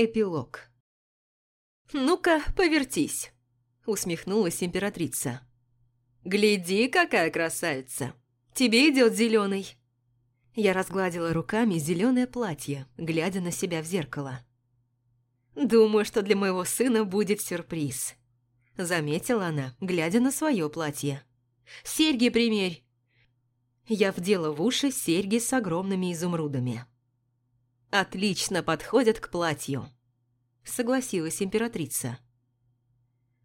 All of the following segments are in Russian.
Эпилог. «Ну-ка, повертись», – усмехнулась императрица. «Гляди, какая красавица! Тебе идет зеленый!» Я разгладила руками зеленое платье, глядя на себя в зеркало. «Думаю, что для моего сына будет сюрприз», – заметила она, глядя на свое платье. «Серьги примерь!» Я вдела в уши серьги с огромными изумрудами. «Отлично подходят к платью», – согласилась императрица.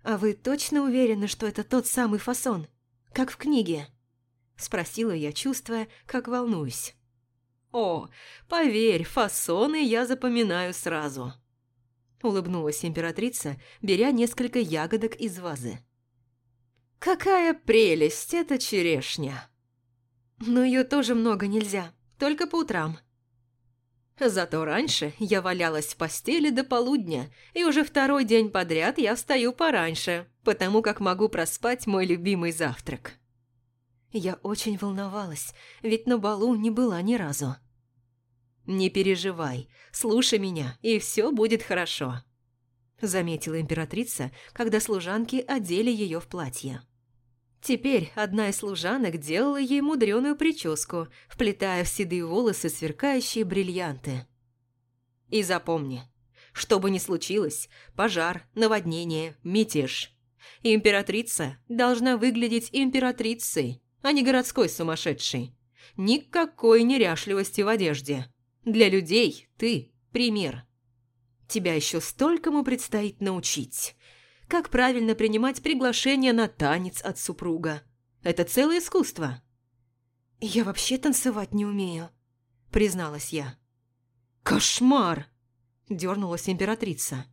«А вы точно уверены, что это тот самый фасон, как в книге?» – спросила я, чувствуя, как волнуюсь. «О, поверь, фасоны я запоминаю сразу», – улыбнулась императрица, беря несколько ягодок из вазы. «Какая прелесть эта черешня!» «Но ее тоже много нельзя, только по утрам», Зато раньше я валялась в постели до полудня, и уже второй день подряд я встаю пораньше, потому как могу проспать мой любимый завтрак. Я очень волновалась, ведь на балу не была ни разу. «Не переживай, слушай меня, и все будет хорошо», заметила императрица, когда служанки одели ее в платье. Теперь одна из служанок делала ей мудреную прическу, вплетая в седые волосы сверкающие бриллианты. И запомни, что бы ни случилось, пожар, наводнение, мятеж, императрица должна выглядеть императрицей, а не городской сумасшедшей. Никакой неряшливости в одежде. Для людей ты – пример. Тебя еще столькому предстоит научить как правильно принимать приглашение на танец от супруга. Это целое искусство. «Я вообще танцевать не умею», – призналась я. «Кошмар!» – дернулась императрица.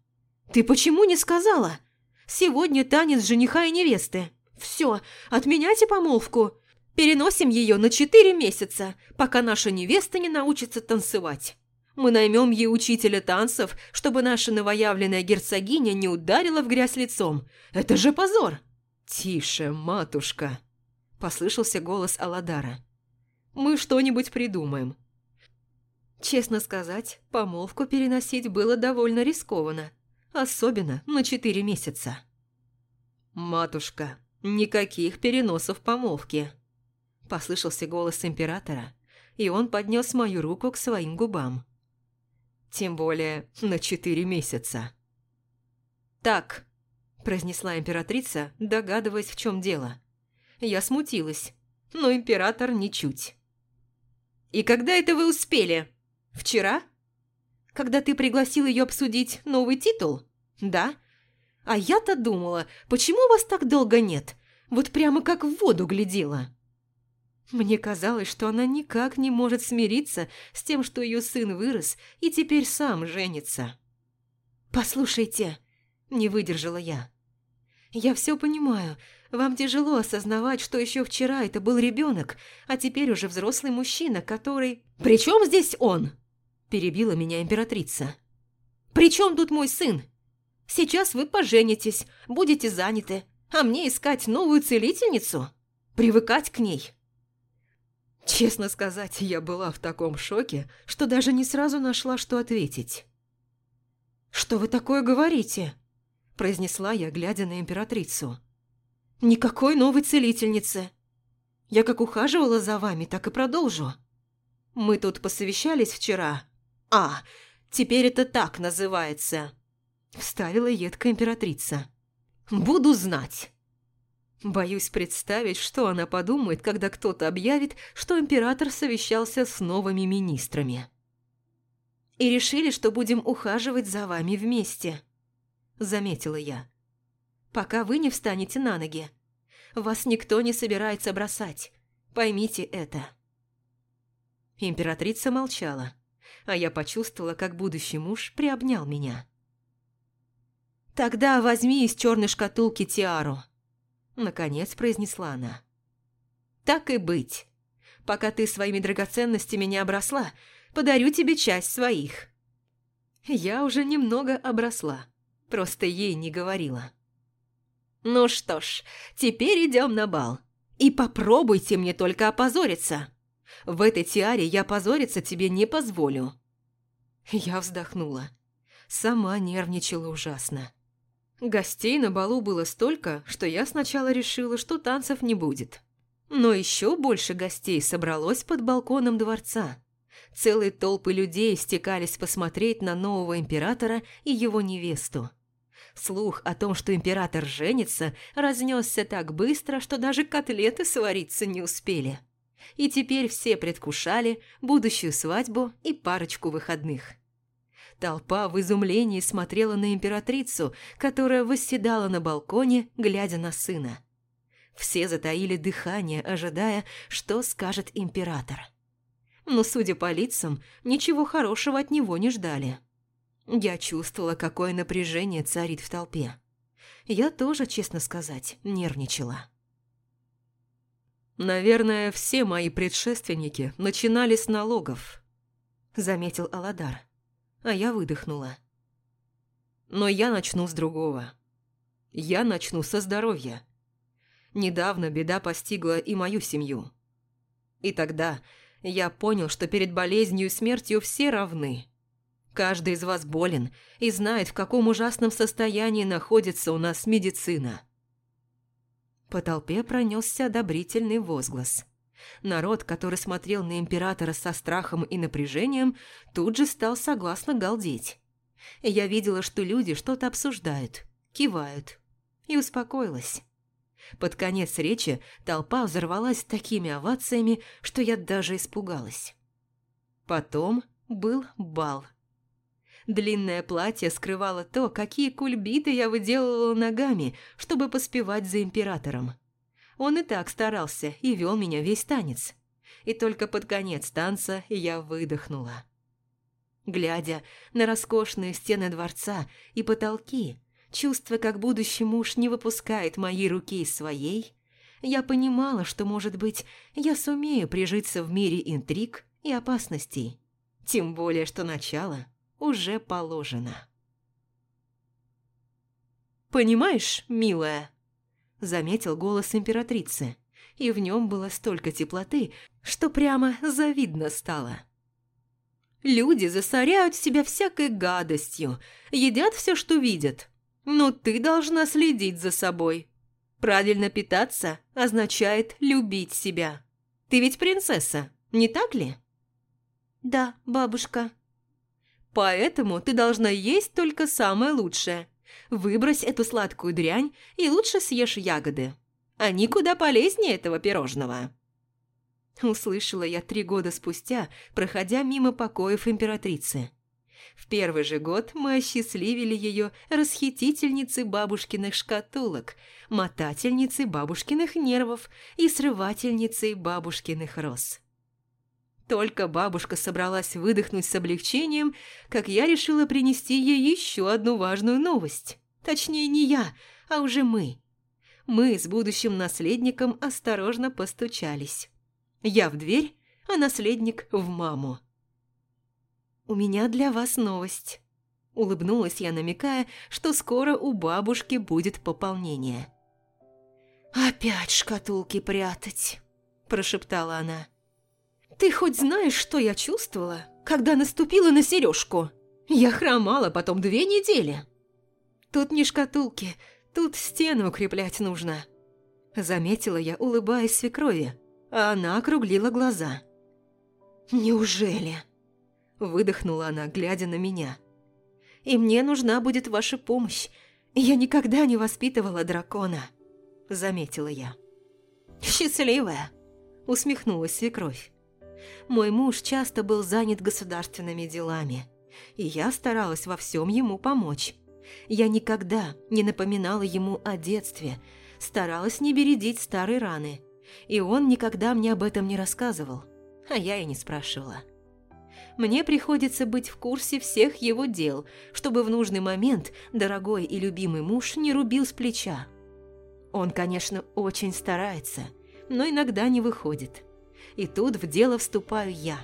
«Ты почему не сказала? Сегодня танец жениха и невесты. Все, отменяйте помолвку. Переносим ее на четыре месяца, пока наша невеста не научится танцевать. Мы наймем ей учителя танцев, чтобы наша новоявленная герцогиня не ударила в грязь лицом. Это же позор!» «Тише, матушка!» – послышался голос Аладара. «Мы что-нибудь придумаем». Честно сказать, помолвку переносить было довольно рискованно, особенно на четыре месяца. «Матушка, никаких переносов помолвки!» – послышался голос императора, и он поднес мою руку к своим губам. Тем более на четыре месяца. «Так», – произнесла императрица, догадываясь, в чем дело. Я смутилась, но император ничуть. «И когда это вы успели? Вчера? Когда ты пригласил ее обсудить новый титул? Да? А я-то думала, почему вас так долго нет? Вот прямо как в воду глядела». Мне казалось, что она никак не может смириться с тем, что ее сын вырос и теперь сам женится. «Послушайте», – не выдержала я. «Я все понимаю. Вам тяжело осознавать, что еще вчера это был ребенок, а теперь уже взрослый мужчина, который...» «При чем здесь он?» – перебила меня императрица. «При чем тут мой сын? Сейчас вы поженитесь, будете заняты, а мне искать новую целительницу? Привыкать к ней?» Честно сказать, я была в таком шоке, что даже не сразу нашла, что ответить. «Что вы такое говорите?» – произнесла я, глядя на императрицу. «Никакой новой целительницы. Я как ухаживала за вами, так и продолжу. Мы тут посовещались вчера. А, теперь это так называется», – вставила едко императрица. «Буду знать». Боюсь представить, что она подумает, когда кто-то объявит, что император совещался с новыми министрами. «И решили, что будем ухаживать за вами вместе», – заметила я. «Пока вы не встанете на ноги. Вас никто не собирается бросать. Поймите это». Императрица молчала, а я почувствовала, как будущий муж приобнял меня. «Тогда возьми из черной шкатулки тиару», Наконец произнесла она. «Так и быть. Пока ты своими драгоценностями не обросла, подарю тебе часть своих». Я уже немного обросла, просто ей не говорила. «Ну что ж, теперь идем на бал. И попробуйте мне только опозориться. В этой тиаре я позориться тебе не позволю». Я вздохнула. сама нервничала ужасно. Гостей на балу было столько, что я сначала решила, что танцев не будет. Но еще больше гостей собралось под балконом дворца. Целые толпы людей стекались посмотреть на нового императора и его невесту. Слух о том, что император женится, разнесся так быстро, что даже котлеты свариться не успели. И теперь все предвкушали будущую свадьбу и парочку выходных. Толпа в изумлении смотрела на императрицу, которая восседала на балконе, глядя на сына. Все затаили дыхание, ожидая, что скажет император. Но, судя по лицам, ничего хорошего от него не ждали. Я чувствовала, какое напряжение царит в толпе. Я тоже, честно сказать, нервничала. «Наверное, все мои предшественники начинали с налогов», – заметил Аладар. А я выдохнула. «Но я начну с другого. Я начну со здоровья. Недавно беда постигла и мою семью. И тогда я понял, что перед болезнью и смертью все равны. Каждый из вас болен и знает, в каком ужасном состоянии находится у нас медицина. По толпе пронесся одобрительный возглас. Народ, который смотрел на императора со страхом и напряжением, тут же стал согласно галдеть. Я видела, что люди что-то обсуждают, кивают, и успокоилась. Под конец речи толпа взорвалась такими овациями, что я даже испугалась. Потом был бал. Длинное платье скрывало то, какие кульбиты я выделывала ногами, чтобы поспевать за императором. Он и так старался и вел меня весь танец. И только под конец танца я выдохнула. Глядя на роскошные стены дворца и потолки, чувствуя, как будущий муж не выпускает моей руки из своей, я понимала, что, может быть, я сумею прижиться в мире интриг и опасностей. Тем более, что начало уже положено. «Понимаешь, милая?» – заметил голос императрицы, и в нем было столько теплоты, что прямо завидно стало. «Люди засоряют себя всякой гадостью, едят все, что видят, но ты должна следить за собой. Правильно питаться означает любить себя. Ты ведь принцесса, не так ли?» «Да, бабушка», Поэтому ты должна есть только самое лучшее. Выбрось эту сладкую дрянь и лучше съешь ягоды. Они куда полезнее этого пирожного». Услышала я три года спустя, проходя мимо покоев императрицы. В первый же год мы осчастливили ее расхитительницей бабушкиных шкатулок, мотательницей бабушкиных нервов и срывательницей бабушкиных роз. Только бабушка собралась выдохнуть с облегчением, как я решила принести ей еще одну важную новость. Точнее, не я, а уже мы. Мы с будущим наследником осторожно постучались. Я в дверь, а наследник в маму. «У меня для вас новость», – улыбнулась я, намекая, что скоро у бабушки будет пополнение. «Опять шкатулки прятать», – прошептала она. Ты хоть знаешь, что я чувствовала, когда наступила на сережку? Я хромала потом две недели. Тут не шкатулки, тут стены укреплять нужно. Заметила я, улыбаясь свекрови, а она округлила глаза. «Неужели?» Выдохнула она, глядя на меня. «И мне нужна будет ваша помощь. Я никогда не воспитывала дракона», заметила я. «Счастливая», усмехнулась свекровь. Мой муж часто был занят государственными делами, и я старалась во всем ему помочь. Я никогда не напоминала ему о детстве, старалась не бередить старые раны, и он никогда мне об этом не рассказывал, а я и не спрашивала. Мне приходится быть в курсе всех его дел, чтобы в нужный момент дорогой и любимый муж не рубил с плеча. Он, конечно, очень старается, но иногда не выходит и тут в дело вступаю я.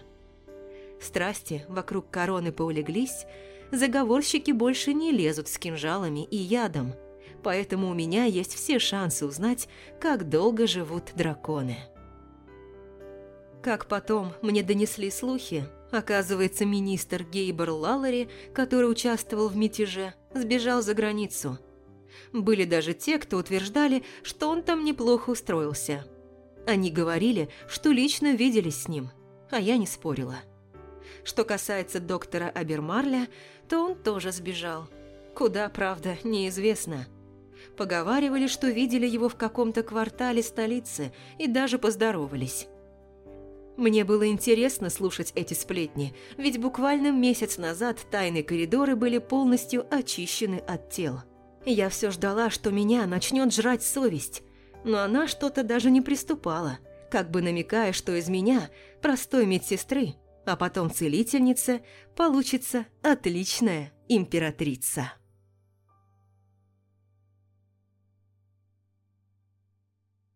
Страсти вокруг короны поулеглись, заговорщики больше не лезут с кинжалами и ядом, поэтому у меня есть все шансы узнать, как долго живут драконы. Как потом мне донесли слухи, Оказывается, министр Гейбер Лаллари, который участвовал в мятеже, сбежал за границу. Были даже те, кто утверждали, что он там неплохо устроился. Они говорили, что лично виделись с ним, а я не спорила. Что касается доктора Абермарля, то он тоже сбежал. Куда, правда, неизвестно. Поговаривали, что видели его в каком-то квартале столицы и даже поздоровались. Мне было интересно слушать эти сплетни, ведь буквально месяц назад тайные коридоры были полностью очищены от тел. Я все ждала, что меня начнет жрать совесть, но она что-то даже не приступала, как бы намекая, что из меня, простой медсестры, а потом целительницы, получится отличная императрица.